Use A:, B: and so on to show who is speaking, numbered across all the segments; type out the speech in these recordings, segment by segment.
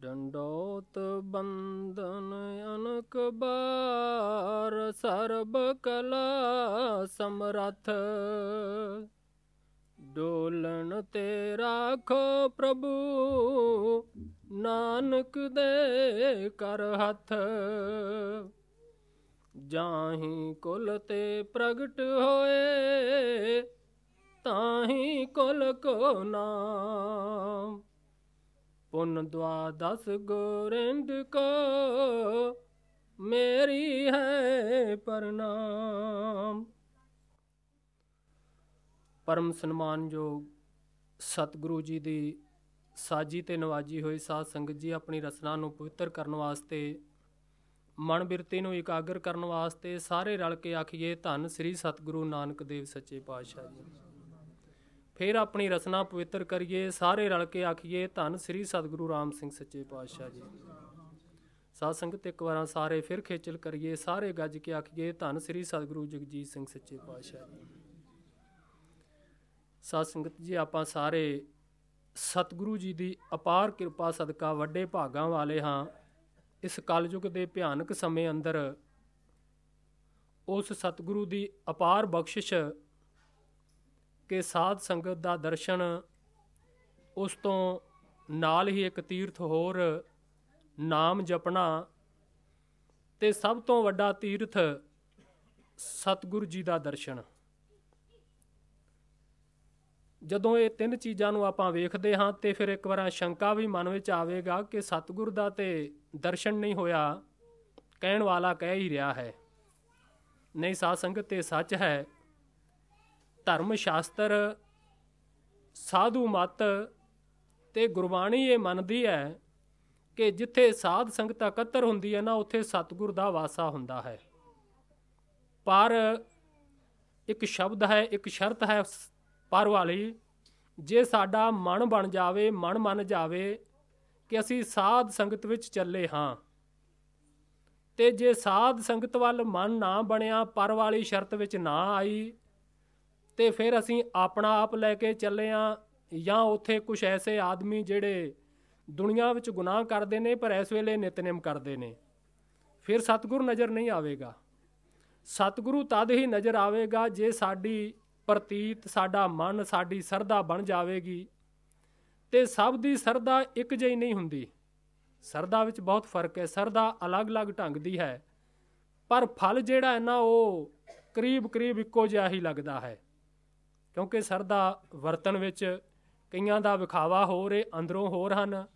A: ਡੰਡੋਤ ਬੰਦਨ ਅਨਕ ਬਾਰ ਸਰਬ ਕਲਾ ਸਮਰਥ। ਡੋਲਣ ਤੇ ਰਾਖੋ ਪ੍ਰਭੂ, ਨਾਨਕ ਦੇ ਕਰ ਹੱਥ। ਜਾਹੀ ਕੁਲ ਤੇ ਪ੍ਰਗਟ ਹੋਏ, ਤਾਹੀ ਕੁਲ ਕੋ ਨਾਮ। ਪੁਨ ਦਵਾਦਸ ਗੋਰਿੰਦ ਕੋ, ਮੇਰੀ ਹੈ ਪ੍ਰਣਾਮ। ਪਰਮ ਸਨਮਾਨਯੋਗ ਸਤਿਗੁਰੂ ਜੀ ਦੀ ਸਾਜੀ ਤੇ ਨਵਾਜੀ ਹੋਈ ਸਾਧ ਸੰਗਤ ਜੀ ਆਪਣੀ ਰਸਨਾ ਨੂੰ ਪਵਿੱਤਰ ਕਰਨ ਵਾਸਤੇ, ਮਨ ਬਿਰਤੀ ਨੂੰ ਇਕਾਗਰ ਕਰਨ ਵਾਸਤੇ ਸਾਰੇ ਰਲ ਕੇ ਆਖੀਏ ਧੰਨ ਸ੍ਰੀ ਸਤਿਗੁਰੂ ਨਾਨਕ ਦੇਵ ਸੱਚੇ ਪਾਤਸ਼ਾਹ ਜੀ। ਫਿਰ ਆਪਣੀ ਰਸਨਾ ਪਵਿੱਤਰ ਕਰੀਏ, ਸਾਰੇ ਰਲ ਕੇ ਆਖੀਏ, ਧੰਨ ਸ੍ਰੀ ਸਤਿਗੁਰੂ ਰਾਮ ਸਿੰਘ ਸੱਚੇ ਪਾਤਸ਼ਾਹ ਜੀ। ਸਾਧ ਸੰਗਤ ਇੱਕ ਵਾਰਾਂ ਸਾਰੇ ਫਿਰ ਖੇਚਲ ਕਰੀਏ, ਸਾਰੇ ਗੱਜ ਕੇ ਆਖੀਏ, ਧੰਨ ਸ੍ਰੀ ਸਤਿਗੁਰੂ ਜਗਜੀਤ ਸਿੰਘ ਸੱਚੇ ਪਾਤਸ਼ਾਹ ਜੀ। ਸਾਧ ਸੰਗਤ ਜੀ, ਆਪਾਂ ਸਾਰੇ ਸਤਿਗੁਰੂ ਜੀ ਦੀ ਅਪਾਰ ਕਿਰਪਾ ਸਦਕਾ ਵੱਡੇ ਭਾਗਾਂ ਵਾਲੇ ਹਾਂ। ਇਸ ਕਲਯੁਗ ਦੇ ਭਿਆਨਕ ਸਮੇਂ ਅੰਦਰ ਉਸ ਸਤਿਗੁਰੂ ਦੀ ਅਪਾਰ ਬਖਸ਼ਿਸ਼ ਕਿ ਸਾਧ ਸੰਗਤ ਦਾ ਦਰਸ਼ਨ ਉਸ ਤੋਂ ਨਾਲ ਹੀ ਇੱਕ ਤੀਰਥ ਹੋਰ ਨਾਮ ਜਪਣਾ ਤੇ ਸਭ ਤੋਂ ਵੱਡਾ ਤੀਰਥ ਸਤਿਗੁਰੂ ਜੀ ਦਾ ਦਰਸ਼ਨ। ਜਦੋਂ ਇਹ ਤਿੰਨ ਚੀਜ਼ਾਂ ਨੂੰ ਆਪਾਂ ਵੇਖਦੇ ਹਾਂ ਤੇ ਫਿਰ ਇੱਕ ਵਾਰ ਸ਼ੰਕਾ ਵੀ ਮਨ ਵਿੱਚ ਆਵੇਗਾ ਕਿ ਸਤਿਗੁਰ ਦਾ ਤੇ ਦਰਸ਼ਨ ਨਹੀਂ ਹੋਇਆ, ਕਹਿਣ ਵਾਲਾ ਕਹਿ ਹੀ ਰਿਹਾ ਹੈ। ਨਹੀਂ ਸਾਧ ਸੰਗਤ ਤੇ ਸੱਚ ਹੈ ਧਰਮ ਸ਼ਾਸਤਰ ਸਾਧੂ ਮਤ ਤੇ ਗੁਰਬਾਣੀ ਇਹ ਮੰਨਦੀ ਹੈ ਕਿ ਜਿੱਥੇ ਸਾਧ ਸੰਗਤ ਇਕੱਤਰ ਹੁੰਦੀ ਹੈ ਨਾ, ਉੱਥੇ ਸਤਿਗੁਰ ਦਾ ਵਾਸਾ ਹੁੰਦਾ ਹੈ। ਪਰ ਇੱਕ ਸ਼ਬਦ ਹੈ, ਇੱਕ ਸ਼ਰਤ ਹੈ ਪਰ ਵਾਲੀ ਜੇ ਸਾਡਾ ਮਨ ਬਣ ਜਾਵੇ, ਮਨ ਮੰਨ ਜਾਵੇ ਕਿ ਅਸੀਂ ਸਾਧ ਸੰਗਤ ਵਿੱਚ ਚੱਲੇ ਹਾਂ, ਤੇ ਜੇ ਸਾਧ ਸੰਗਤ ਵੱਲ ਮਨ ਨਾ ਬਣਿਆ ਪਰ ਵਾਲੀ ਸ਼ਰਤ ਵਿੱਚ ਨਾ ਆਈ ਤੇ ਫਿਰ ਅਸੀਂ ਆਪਣਾ ਆਪ ਲੈ ਕੇ ਚੱਲੇ ਆ, ਜਾਂ ਉੱਥੇ ਕੁਝ ਐਸੇ ਆਦਮੀ ਜਿਹੜੇ ਦੁਨੀਆ ਵਿੱਚ ਗੁਨਾਹ ਕਰਦੇ ਨੇ, ਪਰ ਇਸ ਵੇਲੇ ਨਿਤਨੇਮ ਕਰਦੇ ਨੇ। ਫਿਰ ਸਤਿਗੁਰੂ ਨਜ਼ਰ ਨਹੀਂ ਆਵੇਗਾ। ਸਤਿਗੁਰੂ ਤਦ ਹੀ ਨਜ਼ਰ ਆਵੇਗਾ ਜੇ ਸਾਡੀ ਪ੍ਰਤੀਤ, ਸਾਡਾ ਮਨ, ਸਾਡੀ ਸਰਦਾ ਬਣ ਜਾਵੇਗੀ। ਤੇ ਸਭ ਦੀ ਸਰਦਾ ਇੱਕ ਜਿਹੀ ਨਹੀਂ ਹੁੰਦੀ। ਸਰਦਾ ਵਿੱਚ ਬਹੁਤ ਫ਼ਰਕ ਹੈ। ਸਰਦਾ ਅਲੱਗ-ਅਲੱਗ ਢੰਗ ਦੀ ਹੈ। ਪਰ ਫਲ ਜਿਹੜਾ ਹੈ ਨਾ, ਉਹ ਕਰੀਬ-ਕਰੀਬ ਇੱਕੋ ਜਿਹਾ ਹੀ ਲੱਗਦਾ ਹੈ। ਕਿਉਂਕਿ ਸਰਦਾ ਵਰਤਨ ਵਿੱਚ ਕਈਆਂ ਦਾ ਵਿਖਾਵਾ ਹੋਰ ਰੇ ਅੰਦਰੋਂ ਹੋਰ ਹਨ।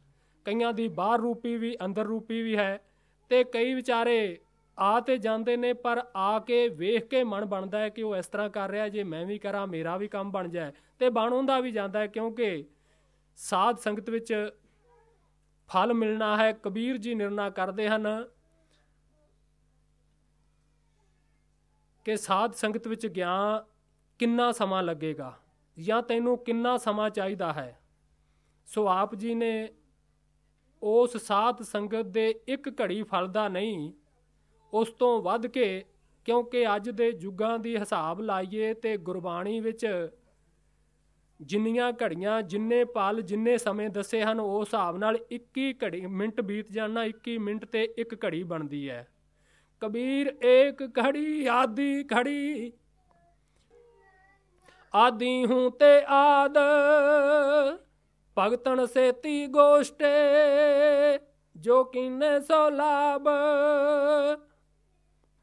A: ਕਈਆਂ ਦੀ ਬਾਹਰ ਰੂਪੀ ਵੀ, ਅੰਦਰ ਰੂਪੀ ਵੀ ਹੈ। ਤੇ ਕਈ ਵਿਚਾਰੇ ਆ ਤੇ ਜਾਂਦੇ ਨੇ, ਪਰ ਆ ਕੇ ਵੇਖ ਕੇ ਮਨ ਬਣਦਾ ਹੈ ਕਿ ਉਹ ਇਸ ਤਰ੍ਹਾਂ ਕਰ ਰਿਹਾ ਜੇ ਮੈਂ ਵੀ ਕਰਾਂ, ਮੇਰਾ ਵੀ ਕੰਮ ਬਣ ਜਾਏ। ਤੇ ਬਣਉਂਦਾ ਵੀ ਜਾਂਦਾ ਹੈ, ਕਿਉਂਕਿ ਸਾਧ ਸੰਗਤ ਵਿੱਚ ਫਲ ਮਿਲਣਾ ਹੈ, ਕਬੀਰ ਜੀ ਨਿਰਣਾ ਕਰਦੇ ਹਨ ਕਿ ਸਾਧ ਸੰਗਤ ਵਿੱਚ ਗਿਆ ਕਿੰਨਾ ਸਮਾਂ ਲੱਗੇਗਾ? ਜਾਂ ਤੈਨੂੰ ਕਿੰਨਾ ਸਮਾਂ ਚਾਹੀਦਾ ਹੈ? ਸੋ ਆਪ ਜੀ ਨੇ ਉਸ ਸਾਧ ਸੰਗਤ ਦੇ ਇੱਕ ਘੜੀ ਫਲਦਾ ਨਹੀਂ, ਉਸ ਤੋਂ ਵੱਧ ਕੇ ਕਿਉਂਕਿ ਅੱਜ ਦੇ ਯੁੱਗਾਂ ਦੀ ਹਿਸਾਬ ਲਾਈਏ ਤੇ ਗੁਰਬਾਣੀ ਵਿੱਚ ਜਿੰਨੀਆਂ ਘੜੀਆਂ, ਜਿੰਨੇ ਪਲ, ਜਿੰਨੇ ਸਮੇਂ ਦੱਸੇ ਹਨ ਉਸ ਹਿਸਾਬ ਨਾਲ 21 ਘੜੀ, ਮਿੰਟ ਬੀਤ ਜਾਣਾ 21 ਮਿੰਟ ਤੇ ਇੱਕ ਘੜੀ ਬਣਦੀ ਹੈ। ਕਬੀਰ ਏਕ ਘੜੀ, ਆਦੀ ਘੜੀ ਆਦੀ ਹੂੰ ਤੇ ਆਦ, ਭਗਤਨ ਸੇਤੀ ਗੋਸ਼ਟੇ, ਜੋ ਕਿਨੇ ਸੋ ਲਾਭ।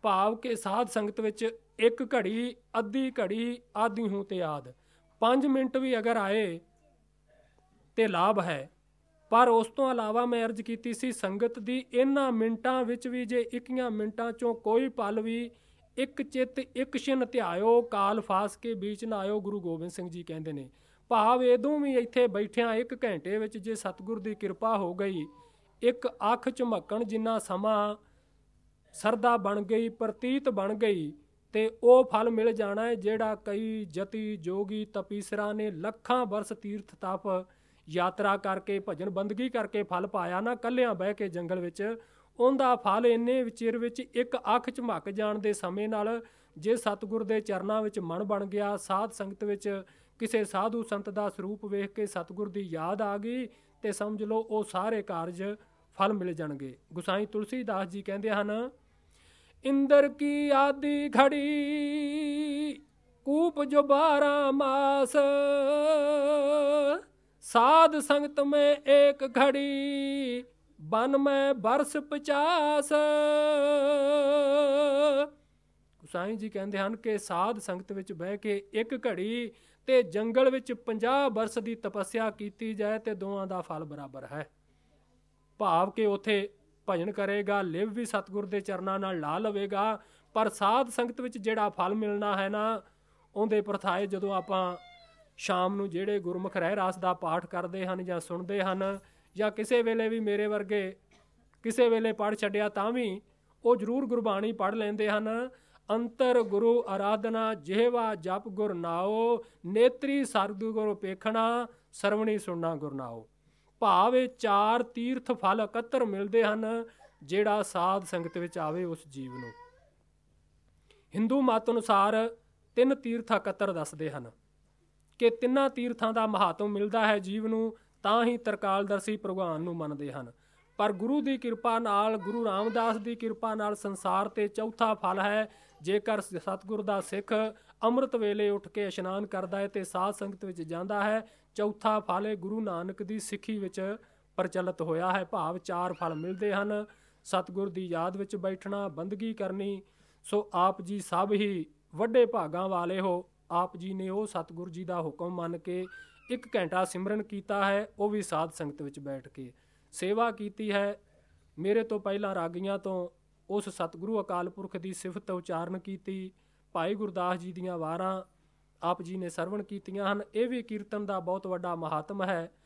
A: ਭਾਵ ਕੇ ਸਾਧ ਸੰਗਤ ਵਿੱਚ ਇੱਕ ਘੜੀ, ਅੱਧੀ ਘੜੀ, ਆਦੀ ਹੂੰ ਤੇ ਆਦ। 5 ਮਿੰਟ ਵੀ ਅਗਰ ਆਏ ਤੇ ਲਾਭ ਹੈ। ਪਰ ਉਸ ਤੋਂ ਇਲਾਵਾ ਮੈਂ ਅਰਜ਼ ਕੀਤੀ ਸੀ ਸੰਗਤ ਦੀ ਇਹਨਾਂ ਮਿੰਟਾਂ ਵਿੱਚ ਵੀ ਜੇ 21 ਮਿੰਟਾਂ ਚੋਂ ਕੋਈ ਪਲ ਵੀ ਇੱਕ ਚਿੱਤ, ਇੱਕ ਛਿਨ ਧਿਆਇਓ, ਕਾਲ ਫਾਸ ਕੇ ਵਿੱਚ ਨਾ ਆਇਓ, ਗੁਰੂ ਗੋਬਿੰਦ ਸਿੰਘ ਜੀ ਕਹਿੰਦੇ ਨੇ। ਭਾਵ ਇਦੋਂ ਵੀ ਇੱਥੇ ਬੈਠਿਆਂ ਇੱਕ ਘੰਟੇ ਵਿੱਚ ਜੇ ਸਤਿਗੁਰ ਦੀ ਕਿਰਪਾ ਹੋ ਗਈ, ਇੱਕ ਅੱਖ ਝਮਕਣ ਜਿੰਨਾ ਸਮਾਂ ਸਰਦਾ ਬਣ ਗਈ, ਪ੍ਰਤੀਤ ਬਣ ਗਈ, ਤੇ ਉਹ ਫਲ ਮਿਲ ਜਾਣਾ ਹੈ ਜਿਹੜਾ ਕਈ ਜਤੀ ਜੋਗੀ ਤਪੀਸਰਾ ਨੇ ਲੱਖਾਂ ਵਰਸ ਤੀਰਥ ਤਪ ਯਾਤਰਾ ਕਰਕੇ, ਭਜਨ ਬੰਦਗੀ ਕਰਕੇ ਫਲ ਪਾਇਆ ਨਾ, ਕੱਲਿਆਂ ਬਹਿ ਕੇ ਜੰਗਲ ਵਿੱਚ ਉਹਦਾ ਫਲ ਇੰਨੇ ਵਿਚਿਰ ਵਿੱਚ ਇੱਕ ਅੱਖ ਝਮਕ ਜਾਣ ਦੇ ਸਮੇਂ ਨਾਲ ਜੇ ਸਤਿਗੁਰ ਦੇ ਚਰਨਾਂ ਵਿੱਚ ਮਨ ਬਣ ਗਿਆ, ਸਾਧ ਸੰਗਤ ਵਿੱਚ ਕਿਸੇ ਸਾਧੂ ਸੰਤ ਦਾ ਸਰੂਪ ਵੇਖ ਕੇ ਸਤਿਗੁਰ ਦੀ ਯਾਦ ਆ ਗਈ ਤੇ ਸਮਝ ਲਓ ਉਹ ਸਾਰੇ ਕਾਰਜ ਫਲ ਮਿਲ ਜਾਣਗੇ। ਗੁਸਾਈ ਤੁਲਸੀਦਾਸ ਜੀ ਕਹਿੰਦੇ ਹਨ, ਇੰਦਰ ਕੀ ਆਦੀ ਘੜੀ, ਕੂਪ ਜੋ 12 ਮਾਸ, ਸਾਧ ਸੰਗਤ ਮੈਂ ਏਕ ਘੜੀ ਬਨ ਮੈਂ ਬਰਸ 50 ਗੁਸਾਈ ਜੀ ਕਹਿੰਦੇ ਹਨ ਕਿ ਸਾਧ ਸੰਗਤ ਵਿੱਚ ਬਹਿ ਕੇ ਇੱਕ ਘੜੀ ਤੇ ਜੰਗਲ ਵਿੱਚ 50 ਬਰਸ ਦੀ ਤਪੱਸਿਆ ਕੀਤੀ ਜਾਏ ਤੇ ਦੋਵਾਂ ਦਾ ਫਲ ਬਰਾਬਰ ਹੈ। ਭਾਵ ਕਿ ਉਥੇ ਭਜਨ ਕਰੇਗਾ, ਲਿਵ ਵੀ ਸਤਿਗੁਰ ਦੇ ਚਰਨਾਂ ਨਾਲ ਲਾ ਲਵੇਗਾ, ਪਰ ਸਾਧ ਸੰਗਤ ਵਿੱਚ ਜਿਹੜਾ ਫਲ ਮਿਲਣਾ ਹੈ ਨਾ, ਉਹਦੇ ਪ੍ਰਥਾਏ ਜਦੋਂ ਆਪਾਂ ਸ਼ਾਮ ਨੂੰ ਜਿਹੜੇ ਗੁਰਮੁਖ ਰਹਿ ਰਾਸ ਦਾ ਪਾਠ ਕਰਦੇ ਹਨ ਜਾਂ ਸੁਣਦੇ ਹਨ ਜਾਂ ਕਿਸੇ ਵੇਲੇ ਵੀ ਮੇਰੇ ਵਰਗੇ ਕਿਸੇ ਵੇਲੇ ਪੜ ਛੱਡਿਆ ਤਾਂ ਵੀ ਉਹ ਜ਼ਰੂਰ ਗੁਰਬਾਣੀ ਪੜ ਲੈਂਦੇ ਹਨ। ਅੰਤਰ ਗੁਰੂ ਆਰਾਧਨਾ ਜਿਹਵਾ ਜਪ ਗੁਰ ਨਾਓ, ਨੇਤਰੀ ਸਰਦੁਗੁਰ ਪੇਖਣਾ, ਸਰਵਣੀ ਸੁਣਨਾ ਗੁਰ ਨਾਓ। ਭਾਵ ਚਾਰ ਤੀਰਥ ਫਲ ਇਕੱਤਰ ਮਿਲਦੇ ਹਨ, ਜਿਹੜਾ ਸਾਧ ਸੰਗਤ ਵਿੱਚ ਆਵੇ ਉਸ ਜੀਵ ਨੂੰ। ਹਿੰਦੂ ਮਤ ਅਨੁਸਾਰ ਤਿੰਨ ਤੀਰਥ ਇਕੱਤਰ ਦੱਸਦੇ ਹਨ ਕਿ ਤਿੰਨਾਂ ਤੀਰਥਾਂ ਦਾ ਮਹਾਤਮ ਮਿਲਦਾ ਹੈ ਜੀਵ ਨੂੰ। ਤਾਂ ਹੀ ਤਰਕਾਲਦਰਸੀ ਭਗਵਾਨ ਨੂੰ ਮੰਨਦੇ ਹਨ। ਪਰ ਗੁਰੂ ਦੀ ਕਿਰਪਾ ਨਾਲ, ਗੁਰੂ ਰਾਮਦਾਸ ਦੀ ਕਿਰਪਾ ਨਾਲ ਸੰਸਾਰ ਤੇ ਚੌਥਾ ਫਲ ਹੈ। ਜੇਕਰ ਸਤਿਗੁਰ ਦਾ ਸਿੱਖ ਅੰਮ੍ਰਿਤ ਵੇਲੇ ਉੱਠ ਕੇ ਇਸ਼ਨਾਨ ਕਰਦਾ ਹੈ ਤੇ ਸਾਧ ਸੰਗਤ ਵਿੱਚ ਜਾਂਦਾ ਹੈ, ਚੌਥਾ ਫਲ ਹੈ ਗੁਰੂ ਨਾਨਕ ਦੀ ਸਿੱਖੀ ਵਿੱਚ ਪ੍ਰਚਲਿਤ ਹੋਇਆ ਹੈ। ਭਾਵ ਚਾਰ ਫਲ ਮਿਲਦੇ ਹਨ। ਸਤਿਗੁਰ ਦੀ ਯਾਦ ਵਿੱਚ ਬੈਠਣਾ, ਬੰਦਗੀ ਕਰਨੀ, ਸੋ ਆਪ ਜੀ ਸਭ ਹੀ ਵੱਡੇ ਭਾਗਾਂ ਵਾਲੇ ਹੋ। ਆਪ ਜੀ ਨੇ ਉਹ ਸਤਿਗੁਰ ਜੀ ਦਾ ਹੁਕਮ ਮੰਨ ਕੇ ਇੱਕ ਘੰਟਾ ਸਿਮਰਨ ਕੀਤਾ ਹੈ, ਉਹ ਵੀ ਸਾਧ ਸੰਗਤ ਵਿੱਚ ਬੈਠ ਕੇ। ਸੇਵਾ ਕੀਤੀ ਹੈ, ਮੇਰੇ ਤੋਂ ਪਹਿਲਾਂ ਰਾਗੀਆਂ ਤੋਂ ਉਸ ਸਤਿਗੁਰੂ ਅਕਾਲ ਪੁਰਖ ਦੀ ਸਿਫਤ ਉਚਾਰਨ ਕੀਤੀ, ਭਾਈ ਗੁਰਦਾਸ ਜੀ ਦੀਆਂ ਵਾਰਾਂ ਆਪ ਜੀ ਨੇ ਸਰਵਣ ਕੀਤੀਆਂ ਹਨ। ਇਹ ਵੀ ਕੀਰਤਨ ਦਾ ਬਹੁਤ ਵੱਡਾ ਮਹਾਤਮ ਹੈ।